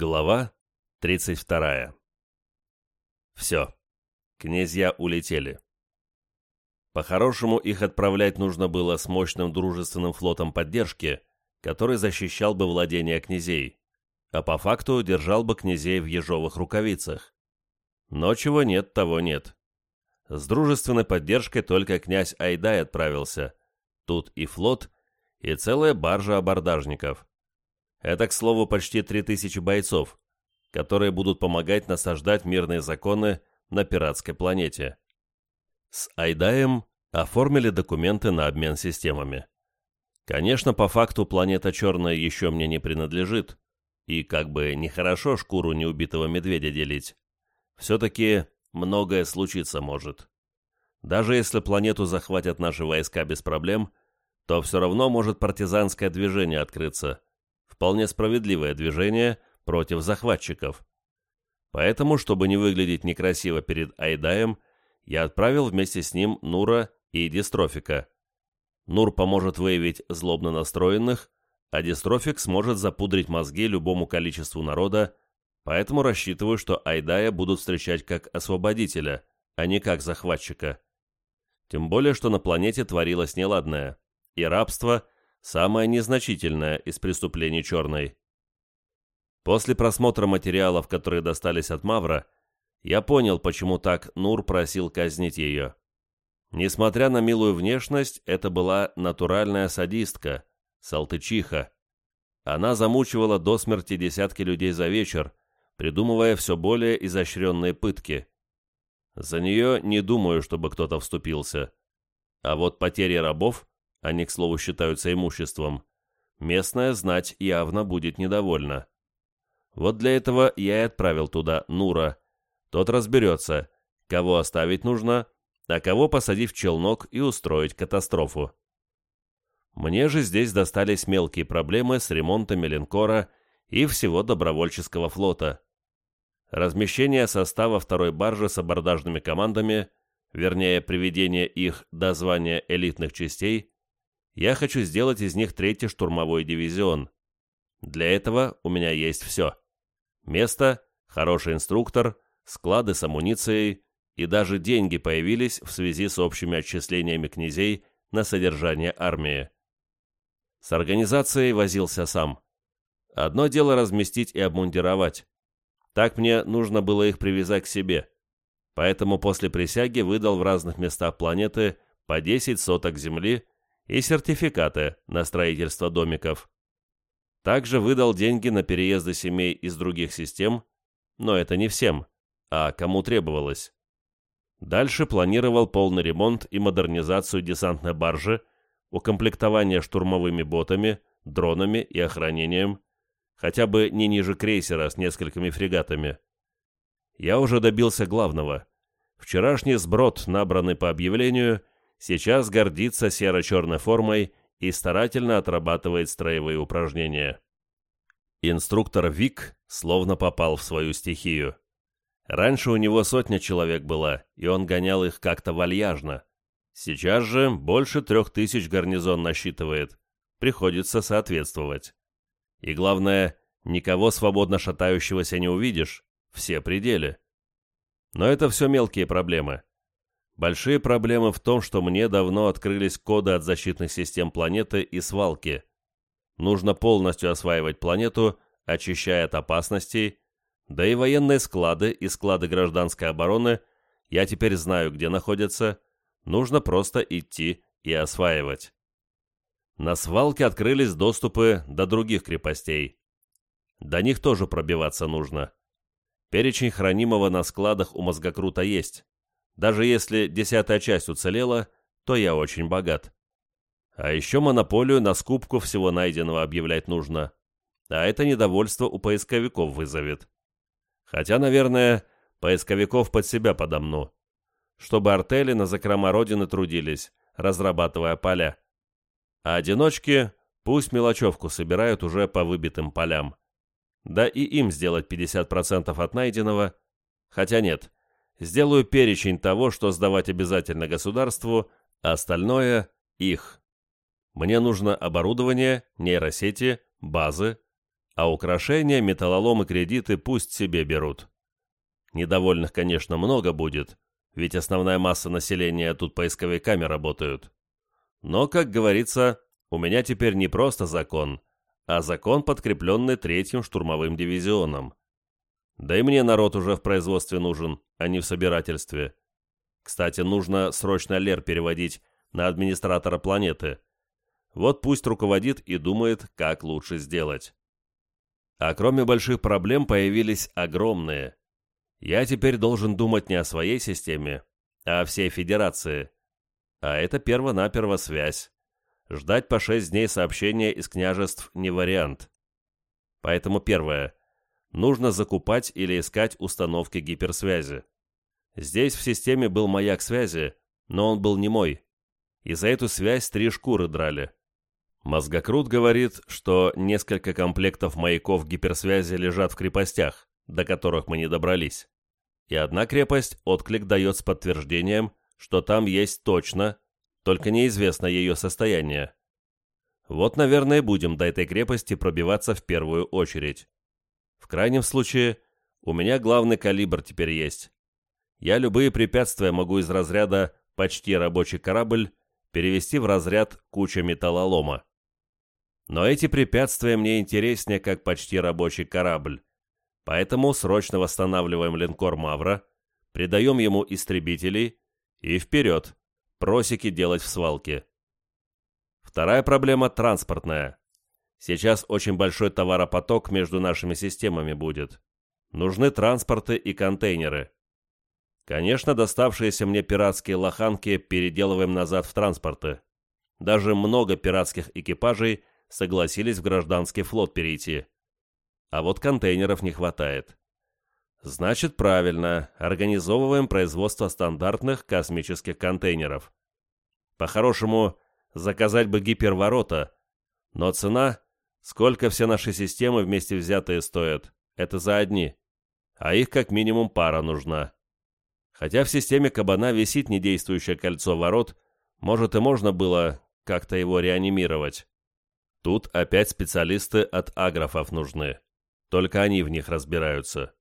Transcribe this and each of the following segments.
Глава 32. Все. Князья улетели. По-хорошему, их отправлять нужно было с мощным дружественным флотом поддержки, который защищал бы владения князей, а по факту держал бы князей в ежовых рукавицах. Но чего нет, того нет. С дружественной поддержкой только князь Айдай отправился. Тут и флот, и целая баржа абордажников. Это, к слову, почти 3000 бойцов, которые будут помогать насаждать мирные законы на пиратской планете. С Айдаем оформили документы на обмен системами. Конечно, по факту планета Черная еще мне не принадлежит, и как бы нехорошо шкуру неубитого медведя делить. Все-таки многое случиться может. Даже если планету захватят наши войска без проблем, то все равно может партизанское движение открыться – вполне справедливое движение против захватчиков. Поэтому, чтобы не выглядеть некрасиво перед Айдаем, я отправил вместе с ним Нура и Дистрофика. Нур поможет выявить злобно настроенных, а Дистрофик сможет запудрить мозги любому количеству народа, поэтому рассчитываю, что Айдая будут встречать как освободителя, а не как захватчика. Тем более, что на планете творилось неладное, и рабство – самое незначительное из преступлений Черной. После просмотра материалов, которые достались от Мавра, я понял, почему так Нур просил казнить ее. Несмотря на милую внешность, это была натуральная садистка, салтычиха. Она замучивала до смерти десятки людей за вечер, придумывая все более изощренные пытки. За нее не думаю, чтобы кто-то вступился. А вот потери рабов они, к слову, считаются имуществом, местная знать явно будет недовольна. Вот для этого я и отправил туда Нура. Тот разберется, кого оставить нужно, а кого посадить в челнок и устроить катастрофу. Мне же здесь достались мелкие проблемы с ремонтами линкора и всего добровольческого флота. Размещение состава второй баржи с абордажными командами, вернее, приведение их до звания элитных частей, я хочу сделать из них третий штурмовой дивизион. Для этого у меня есть все. Место, хороший инструктор, склады с амуницией и даже деньги появились в связи с общими отчислениями князей на содержание армии. С организацией возился сам. Одно дело разместить и обмундировать. Так мне нужно было их привязать к себе. Поэтому после присяги выдал в разных местах планеты по 10 соток земли и сертификаты на строительство домиков. Также выдал деньги на переезды семей из других систем, но это не всем, а кому требовалось. Дальше планировал полный ремонт и модернизацию десантной баржи, укомплектование штурмовыми ботами, дронами и охранением, хотя бы не ниже крейсера с несколькими фрегатами. Я уже добился главного. Вчерашний сброд, набранный по объявлению, сейчас гордится серо-черной формой и старательно отрабатывает строевые упражнения. Инструктор Вик словно попал в свою стихию. Раньше у него сотня человек была, и он гонял их как-то вальяжно. Сейчас же больше трех тысяч гарнизон насчитывает. Приходится соответствовать. И главное, никого свободно шатающегося не увидишь, все пределы. Но это все мелкие проблемы. Большие проблемы в том, что мне давно открылись коды от защитных систем планеты и свалки. Нужно полностью осваивать планету, очищая от опасностей, да и военные склады и склады гражданской обороны я теперь знаю, где находятся, нужно просто идти и осваивать. На свалке открылись доступы до других крепостей. До них тоже пробиваться нужно. Перечень хранимого на складах у мозгокрута есть. Даже если десятая часть уцелела, то я очень богат. А еще монополию на скупку всего найденного объявлять нужно. А это недовольство у поисковиков вызовет. Хотя, наверное, поисковиков под себя подомну. Чтобы артели на закрома Родины трудились, разрабатывая поля. А одиночки пусть мелочевку собирают уже по выбитым полям. Да и им сделать 50% от найденного. Хотя нет, сделаю перечень того, что сдавать обязательно государству, а остальное – их. Мне нужно оборудование, нейросети, базы, А украшения, металлолом и кредиты пусть себе берут. Недовольных, конечно, много будет, ведь основная масса населения тут поисковиками работают. Но, как говорится, у меня теперь не просто закон, а закон, подкрепленный третьим штурмовым дивизионом. Да и мне народ уже в производстве нужен, а не в собирательстве. Кстати, нужно срочно Лер переводить на администратора планеты. Вот пусть руководит и думает, как лучше сделать. А кроме больших проблем появились огромные. Я теперь должен думать не о своей системе, а о всей Федерации. А это перво-наперво связь. Ждать по шесть дней сообщения из княжеств не вариант. Поэтому первое. Нужно закупать или искать установки гиперсвязи. Здесь в системе был маяк связи, но он был не мой. И за эту связь три шкуры драли. Мозгокрут говорит, что несколько комплектов маяков гиперсвязи лежат в крепостях, до которых мы не добрались. И одна крепость отклик дает с подтверждением, что там есть точно, только неизвестно ее состояние. Вот, наверное, будем до этой крепости пробиваться в первую очередь. В крайнем случае, у меня главный калибр теперь есть. Я любые препятствия могу из разряда «почти рабочий корабль» перевести в разряд «куча металлолома». Но эти препятствия мне интереснее, как почти рабочий корабль. Поэтому срочно восстанавливаем линкор «Мавра», придаем ему истребителей и вперед, просеки делать в свалке. Вторая проблема транспортная. Сейчас очень большой товаропоток между нашими системами будет. Нужны транспорты и контейнеры. Конечно, доставшиеся мне пиратские лоханки переделываем назад в транспорты. Даже много пиратских экипажей согласились в гражданский флот перейти. А вот контейнеров не хватает. Значит, правильно, организовываем производство стандартных космических контейнеров. По-хорошему, заказать бы гиперворота, но цена Сколько все наши системы вместе взятые стоят? Это за одни. А их как минимум пара нужна. Хотя в системе кабана висит недействующее кольцо ворот, может и можно было как-то его реанимировать. Тут опять специалисты от аграфов нужны. Только они в них разбираются.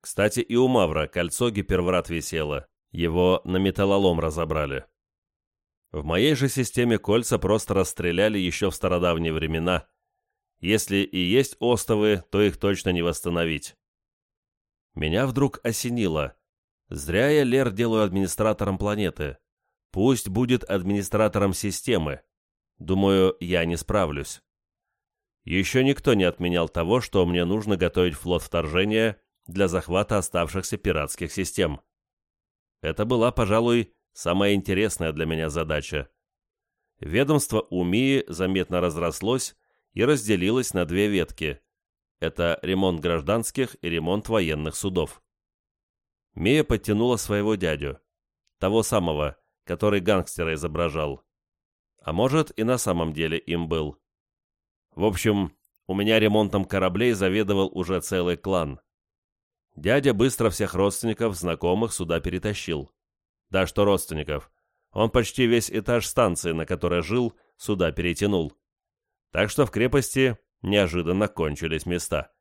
Кстати, и у Мавра кольцо гиперврат висело. Его на металлолом разобрали. В моей же системе кольца просто расстреляли еще в стародавние времена, если и есть остовы, то их точно не восстановить. Меня вдруг осенило. Зря я Лер делаю администратором планеты. Пусть будет администратором системы. Думаю, я не справлюсь. Еще никто не отменял того, что мне нужно готовить флот вторжения для захвата оставшихся пиратских систем. Это была, пожалуй, самая интересная для меня задача. Ведомство УМИ заметно разрослось и разделилась на две ветки. Это ремонт гражданских и ремонт военных судов. Мия подтянула своего дядю, того самого, который гангстера изображал. А может, и на самом деле им был. В общем, у меня ремонтом кораблей заведовал уже целый клан. Дядя быстро всех родственников, знакомых сюда перетащил. Да что родственников. Он почти весь этаж станции, на которой жил, сюда перетянул так что в крепости неожиданно кончились места.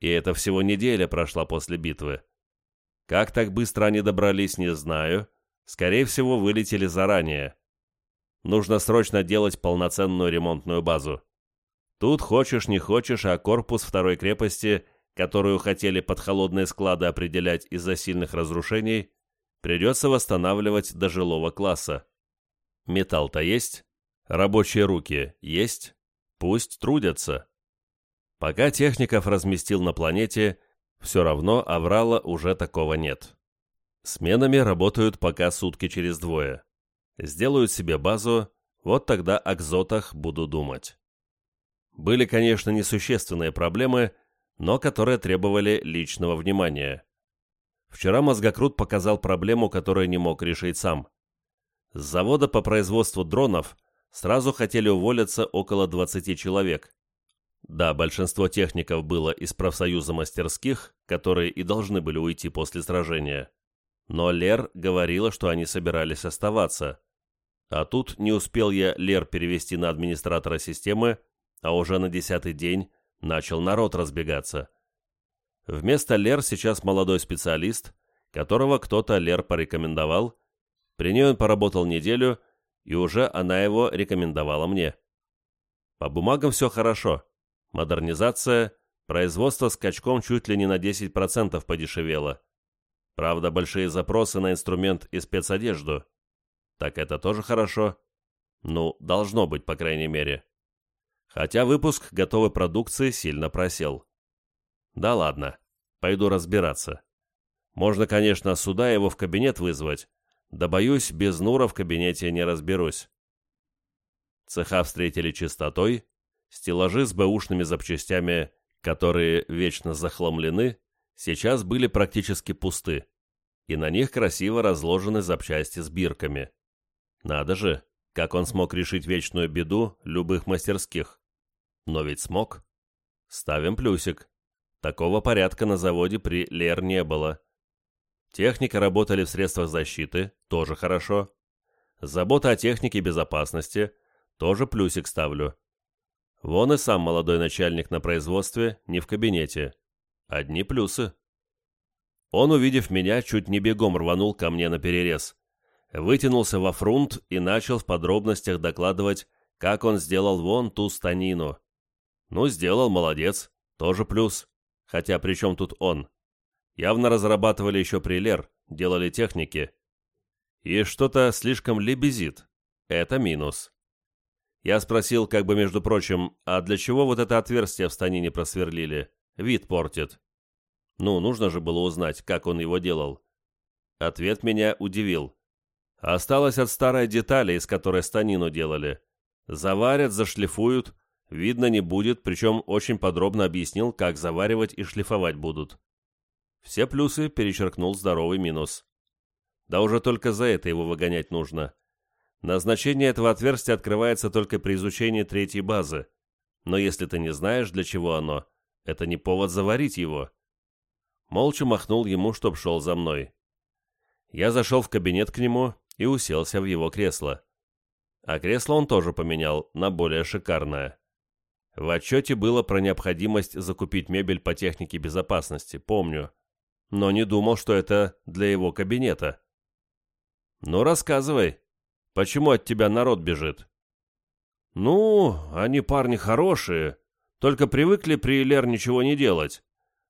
И это всего неделя прошла после битвы. Как так быстро они добрались, не знаю. Скорее всего, вылетели заранее. Нужно срочно делать полноценную ремонтную базу. Тут хочешь не хочешь, а корпус второй крепости, которую хотели под холодные склады определять из-за сильных разрушений, придется восстанавливать до жилого класса. Металл-то есть, Рабочие руки есть? Пусть трудятся. Пока техников разместил на планете, все равно аврала уже такого нет. Сменами работают пока сутки через двое. Сделают себе базу, вот тогда о кзотах буду думать. Были, конечно, несущественные проблемы, но которые требовали личного внимания. Вчера Мозгокрут показал проблему, которую не мог решить сам. С завода по производству дронов – сразу хотели уволиться около 20 человек. Да, большинство техников было из профсоюза мастерских, которые и должны были уйти после сражения. Но Лер говорила, что они собирались оставаться. А тут не успел я Лер перевести на администратора системы, а уже на десятый день начал народ разбегаться. Вместо Лер сейчас молодой специалист, которого кто-то Лер порекомендовал, при ней он поработал неделю, и уже она его рекомендовала мне. По бумагам все хорошо. Модернизация, производство скачком чуть ли не на 10% подешевело. Правда, большие запросы на инструмент и спецодежду. Так это тоже хорошо. Ну, должно быть, по крайней мере. Хотя выпуск готовой продукции сильно просел. Да ладно, пойду разбираться. Можно, конечно, сюда его в кабинет вызвать, да боюсь, без Нура в кабинете не разберусь. Цеха встретили чистотой, стеллажи с бэушными запчастями, которые вечно захламлены, сейчас были практически пусты, и на них красиво разложены запчасти с бирками. Надо же, как он смог решить вечную беду любых мастерских. Но ведь смог. Ставим плюсик. Такого порядка на заводе при Лер не было. Техники работали в средствах защиты, тоже хорошо. Забота о технике безопасности, тоже плюсик ставлю. Вон и сам молодой начальник на производстве, не в кабинете. Одни плюсы. Он, увидев меня, чуть не бегом рванул ко мне на перерез. Вытянулся во фрунт и начал в подробностях докладывать, как он сделал вон ту станину. Ну, сделал, молодец, тоже плюс. Хотя при чем тут он? Явно разрабатывали еще прилер, делали техники. И что-то слишком лебезит. Это минус. Я спросил, как бы между прочим, а для чего вот это отверстие в станине просверлили? Вид портит. Ну, нужно же было узнать, как он его делал. Ответ меня удивил. Осталось от старой детали, из которой станину делали. Заварят, зашлифуют, видно не будет, причем очень подробно объяснил, как заваривать и шлифовать будут. Все плюсы перечеркнул здоровый минус. Да уже только за это его выгонять нужно. Назначение этого отверстия открывается только при изучении третьей базы. Но если ты не знаешь, для чего оно, это не повод заварить его. Молча махнул ему, чтоб шел за мной. Я зашел в кабинет к нему и уселся в его кресло. А кресло он тоже поменял на более шикарное. В отчете было про необходимость закупить мебель по технике безопасности, помню но не думал, что это для его кабинета. «Ну, рассказывай, почему от тебя народ бежит?» «Ну, они парни хорошие, только привыкли при Лер ничего не делать,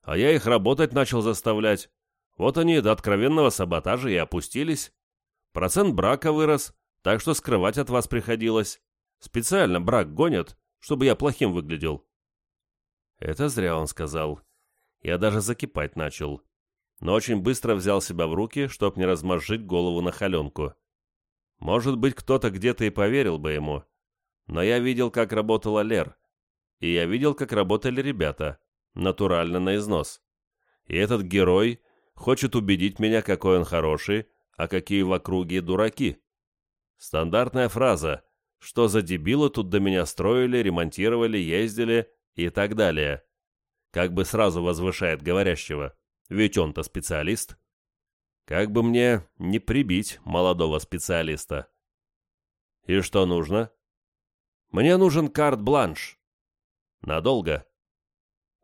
а я их работать начал заставлять. Вот они до откровенного саботажа и опустились. Процент брака вырос, так что скрывать от вас приходилось. Специально брак гонят, чтобы я плохим выглядел». Это зря он сказал. Я даже закипать начал но очень быстро взял себя в руки, чтоб не размозжить голову на холенку. Может быть, кто-то где-то и поверил бы ему, но я видел, как работала Лер, и я видел, как работали ребята, натурально на износ. И этот герой хочет убедить меня, какой он хороший, а какие в округе дураки. Стандартная фраза «Что за дебилы тут до меня строили, ремонтировали, ездили» и так далее. Как бы сразу возвышает говорящего. Ведь он-то специалист. Как бы мне не прибить молодого специалиста. И что нужно? Мне нужен карт-бланш. Надолго.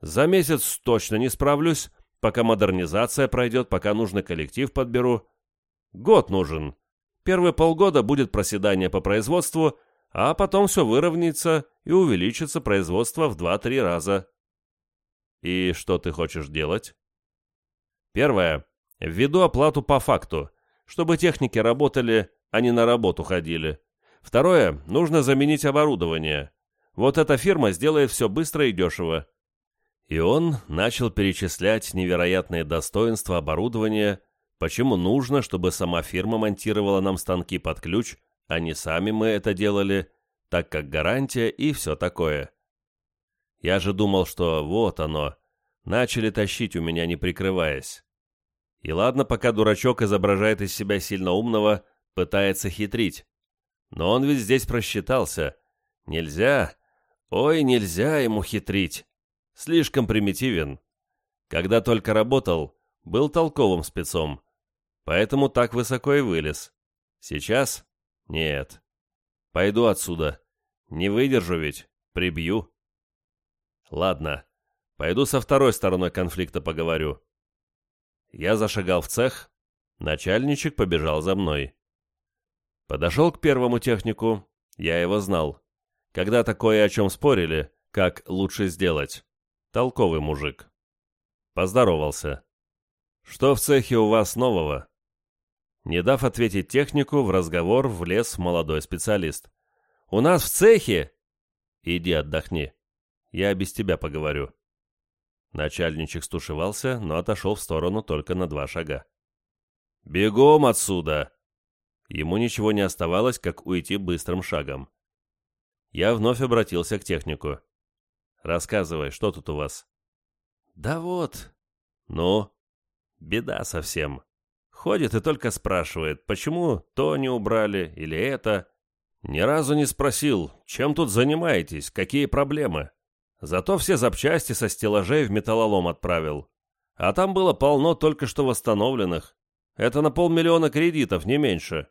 За месяц точно не справлюсь, пока модернизация пройдет, пока нужный коллектив подберу. Год нужен. Первые полгода будет проседание по производству, а потом все выровняется и увеличится производство в 2-3 раза. И что ты хочешь делать? Первое. Введу оплату по факту, чтобы техники работали, а не на работу ходили. Второе. Нужно заменить оборудование. Вот эта фирма сделает все быстро и дешево. И он начал перечислять невероятные достоинства оборудования, почему нужно, чтобы сама фирма монтировала нам станки под ключ, а не сами мы это делали, так как гарантия и все такое. Я же думал, что вот оно, начали тащить у меня, не прикрываясь. И ладно, пока дурачок изображает из себя сильно умного, пытается хитрить. Но он ведь здесь просчитался. Нельзя, ой, нельзя ему хитрить. Слишком примитивен. Когда только работал, был толковым спецом. Поэтому так высоко и вылез. Сейчас? Нет. Пойду отсюда. Не выдержу ведь, прибью. Ладно, пойду со второй стороной конфликта поговорю. Я зашагал в цех, начальничек побежал за мной. Подошел к первому технику, я его знал. Когда такое о чем спорили, как лучше сделать. Толковый мужик. Поздоровался. «Что в цехе у вас нового?» Не дав ответить технику, в разговор влез молодой специалист. «У нас в цехе...» «Иди отдохни. Я без тебя поговорю». Начальничек стушевался, но отошел в сторону только на два шага. «Бегом отсюда!» Ему ничего не оставалось, как уйти быстрым шагом. Я вновь обратился к технику. «Рассказывай, что тут у вас?» «Да вот...» «Ну?» «Беда совсем. Ходит и только спрашивает, почему то не убрали или это. Ни разу не спросил, чем тут занимаетесь, какие проблемы. Зато все запчасти со стеллажей в металлолом отправил. А там было полно только что восстановленных. Это на полмиллиона кредитов, не меньше.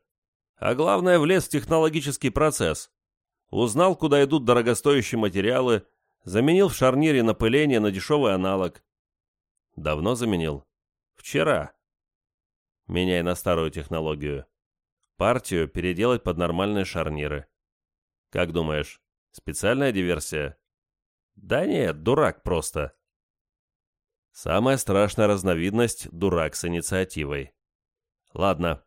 А главное, влез в технологический процесс. Узнал, куда идут дорогостоящие материалы, заменил в шарнире напыление на дешевый аналог. Давно заменил? Вчера. Меняй на старую технологию. Партию переделать под нормальные шарниры. Как думаешь, специальная диверсия? Да нет, дурак просто. Самая страшная разновидность – дурак с инициативой. Ладно,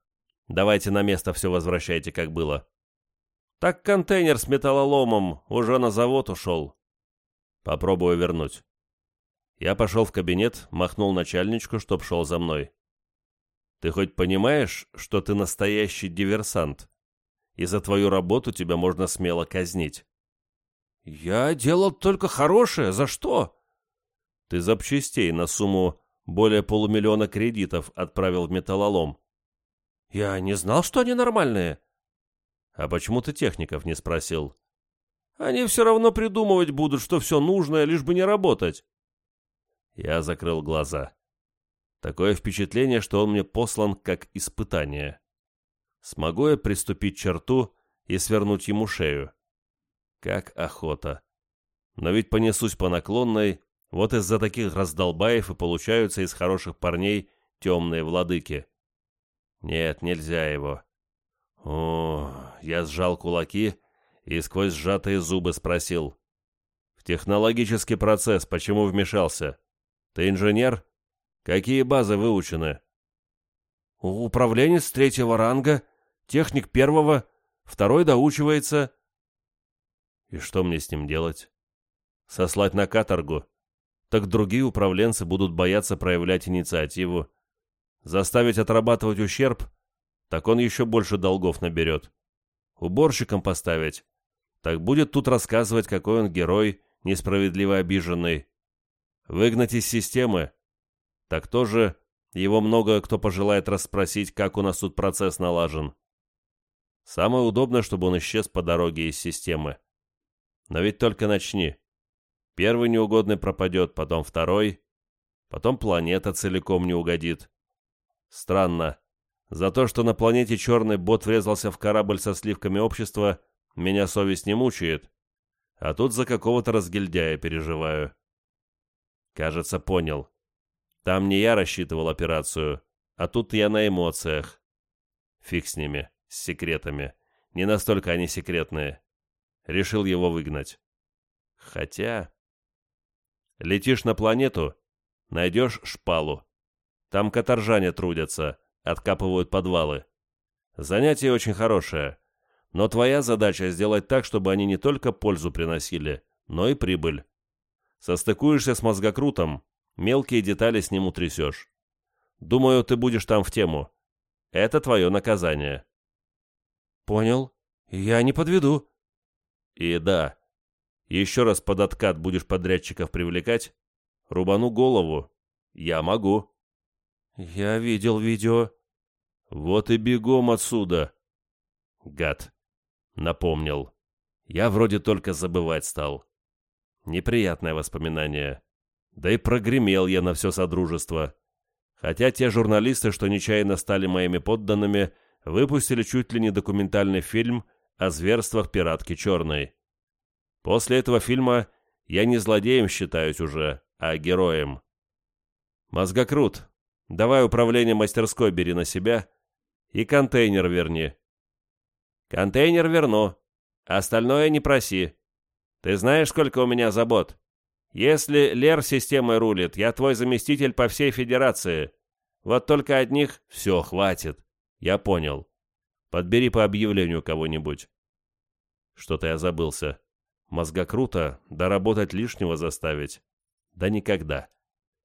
давайте на место все возвращайте, как было. Так контейнер с металлоломом уже на завод ушел. Попробую вернуть. Я пошел в кабинет, махнул начальничку, чтоб шел за мной. Ты хоть понимаешь, что ты настоящий диверсант? И за твою работу тебя можно смело казнить. Я делал только хорошее. За что? Ты запчастей на сумму более полумиллиона кредитов отправил в металлолом. Я не знал, что они нормальные. А почему ты техников не спросил? Они все равно придумывать будут, что все нужное, лишь бы не работать. Я закрыл глаза. Такое впечатление, что он мне послан как испытание. Смогу я приступить черту и свернуть ему шею? Как охота. Но ведь понесусь по наклонной, вот из-за таких раздолбаев и получаются из хороших парней темные владыки. Нет, нельзя его. О, я сжал кулаки и сквозь сжатые зубы спросил. В технологический процесс почему вмешался? Ты инженер? Какие базы выучены? Управленец третьего ранга, техник первого, второй доучивается. И что мне с ним делать? Сослать на каторгу? Так другие управленцы будут бояться проявлять инициативу. Заставить отрабатывать ущерб? Так он еще больше долгов наберет. Уборщиком поставить? Так будет тут рассказывать, какой он герой, несправедливо обиженный. Выгнать из системы? Так тоже его много кто пожелает расспросить, как у нас тут процесс налажен. Самое удобное, чтобы он исчез по дороге из системы. Но ведь только начни. Первый неугодный пропадет, потом второй, потом планета целиком не угодит. Странно. За то, что на планете черный бот врезался в корабль со сливками общества, меня совесть не мучает. А тут за какого-то разгильдяя переживаю. Кажется, понял. Там не я рассчитывал операцию, а тут я на эмоциях. Фиг с ними, с секретами. Не настолько они секретные. Решил его выгнать. Хотя... Летишь на планету, найдешь шпалу. Там каторжане трудятся, откапывают подвалы. Занятие очень хорошее, но твоя задача сделать так, чтобы они не только пользу приносили, но и прибыль. Состыкуешься с мозгокрутом, Мелкие детали с ним утрясешь. Думаю, ты будешь там в тему. Это твое наказание. Понял. Я не подведу. И да, еще раз под откат будешь подрядчиков привлекать, рубану голову. Я могу. Я видел видео. Вот и бегом отсюда. Гад. Напомнил. Я вроде только забывать стал. Неприятное воспоминание. Да и прогремел я на все содружество. Хотя те журналисты, что нечаянно стали моими подданными, выпустили чуть ли не документальный фильм о зверствах пиратки Черной. После этого фильма Я не злодеем считаюсь уже, а героем. Мозгокрут, давай управление мастерской бери на себя и контейнер верни. Контейнер верну, остальное не проси. Ты знаешь, сколько у меня забот? Если Лер системой рулит, я твой заместитель по всей Федерации. Вот только одних все, хватит. Я понял. Подбери по объявлению кого-нибудь. Что-то я забылся. Мозга круто, да работать лишнего заставить. Да никогда.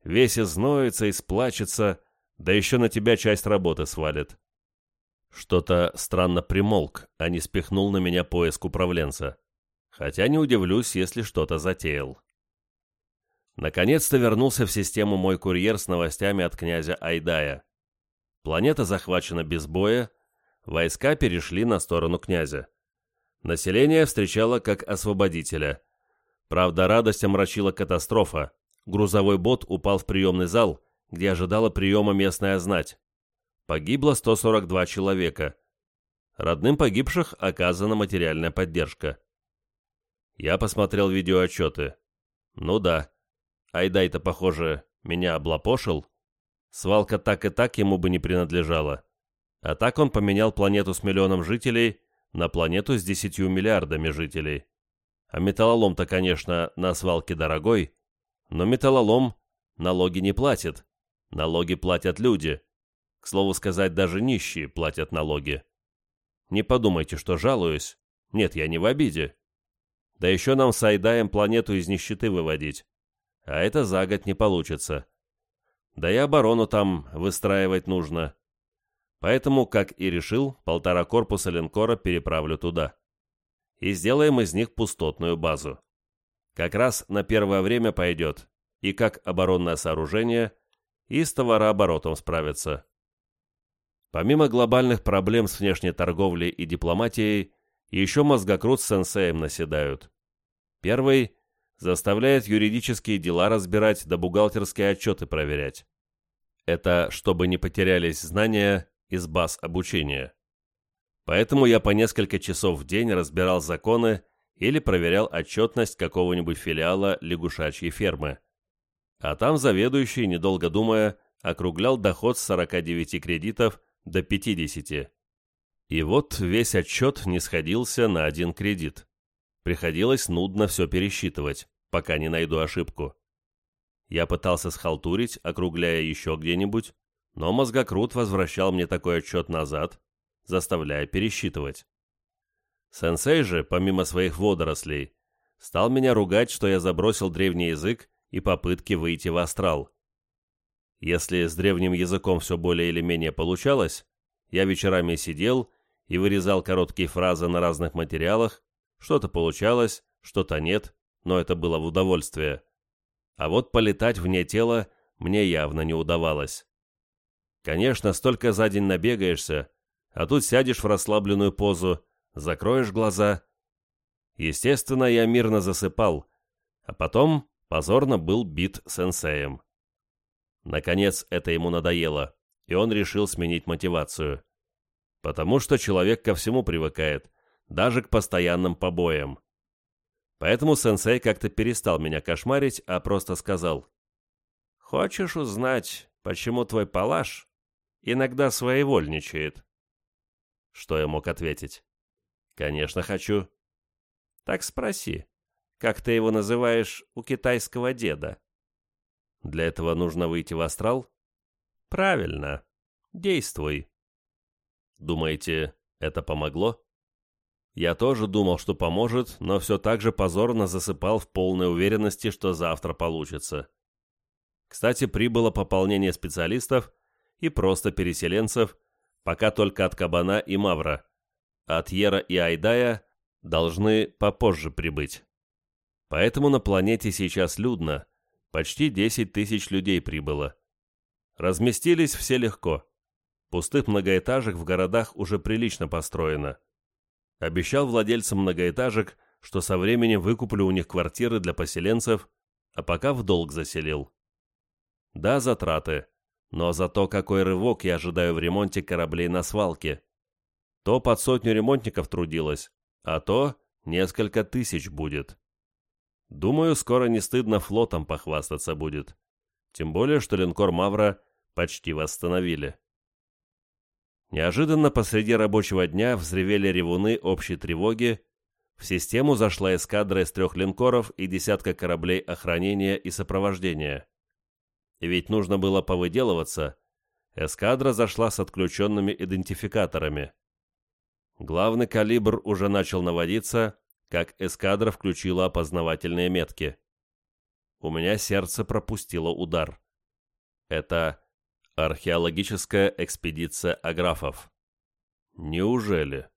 Весь изноется сплачется, да еще на тебя часть работы свалит. Что-то странно примолк, а не спихнул на меня поиск управленца. Хотя не удивлюсь, если что-то затеял. Наконец-то вернулся в систему мой курьер с новостями от князя Айдая. Планета захвачена без боя, войска перешли на сторону князя. Население встречало как освободителя. Правда, радость омрачила катастрофа. Грузовой бот упал в приемный зал, где ожидала приема местная знать. Погибло 142 человека. Родным погибших оказана материальная поддержка. Я посмотрел видеоотчеты. Ну да, Айдай-то, похоже, меня облапошил. Свалка так и так ему бы не принадлежала. А так он поменял планету с миллионом жителей на планету с десятью миллиардами жителей. А металлолом-то, конечно, на свалке дорогой, но металлолом налоги не платит. Налоги платят люди. К слову сказать, даже нищие платят налоги. Не подумайте, что жалуюсь. Нет, я не в обиде. Да еще нам с Айдаем планету из нищеты выводить. А это за год не получится. Да и оборону там выстраивать нужно. Поэтому, как и решил, полтора корпуса линкора переправлю туда. И сделаем из них пустотную базу. Как раз на первое время пойдет, и как оборонное сооружение, и с товарооборотом справится. Помимо глобальных проблем с внешней торговлей и дипломатией, еще мозгокрут с сенсеем наседают. Первый заставляет юридические дела разбирать да бухгалтерские отчеты проверять. Это чтобы не потерялись знания из баз обучения. Поэтому я по несколько часов в день разбирал законы или проверял отчетность какого-нибудь филиала лягушачьей фермы. А там заведующий, недолго думая, округлял доход с 49 кредитов до 50. И вот весь отчет не сходился на один кредит. Приходилось нудно все пересчитывать, пока не найду ошибку. Я пытался схалтурить, округляя еще где-нибудь, но мозгокрут возвращал мне такой отчет назад, заставляя пересчитывать. Сенсей же, помимо своих водорослей, стал меня ругать, что я забросил древний язык и попытки выйти в астрал. Если с древним языком все более или менее получалось, я вечерами сидел и вырезал короткие фразы на разных материалах, что-то получалось, что-то нет, но это было в удовольствие. А вот полетать вне тела мне явно не удавалось. Конечно, столько за день набегаешься, а тут сядешь в расслабленную позу, закроешь глаза. Естественно, я мирно засыпал, а потом позорно был бит сенсеем. Наконец, это ему надоело, и он решил сменить мотивацию. Потому что человек ко всему привыкает, даже к постоянным побоям. Поэтому сенсей как-то перестал меня кошмарить, а просто сказал. «Хочешь узнать, почему твой палаш иногда своевольничает?» Что я мог ответить? «Конечно, хочу». «Так спроси, как ты его называешь у китайского деда?» «Для этого нужно выйти в астрал?» «Правильно. Действуй». «Думаете, это помогло?» Я тоже думал, что поможет, но все так же позорно засыпал в полной уверенности, что завтра получится. Кстати, прибыло пополнение специалистов и просто переселенцев, пока только от Кабана и Мавра. От Ера и Айдая должны попозже прибыть. Поэтому на планете сейчас людно, почти 10 тысяч людей прибыло. Разместились все легко. Пустых многоэтажек в городах уже прилично построено. Обещал владельцам многоэтажек, что со временем выкуплю у них квартиры для поселенцев, а пока в долг заселил. Да, затраты, но зато какой рывок я ожидаю в ремонте кораблей на свалке. То под сотню ремонтников трудилось, а то несколько тысяч будет. Думаю, скоро не стыдно флотом похвастаться будет. Тем более, что линкор «Мавра» почти восстановили. Неожиданно посреди рабочего дня взревели ревуны общей тревоги, в систему зашла эскадра из трех линкоров и десятка кораблей охранения и сопровождения. Ведь нужно было повыделываться, эскадра зашла с отключенными идентификаторами. Главный калибр уже начал наводиться, как эскадра включила опознавательные метки. У меня сердце пропустило удар. Это археологическая экспедиция аграфов. Неужели?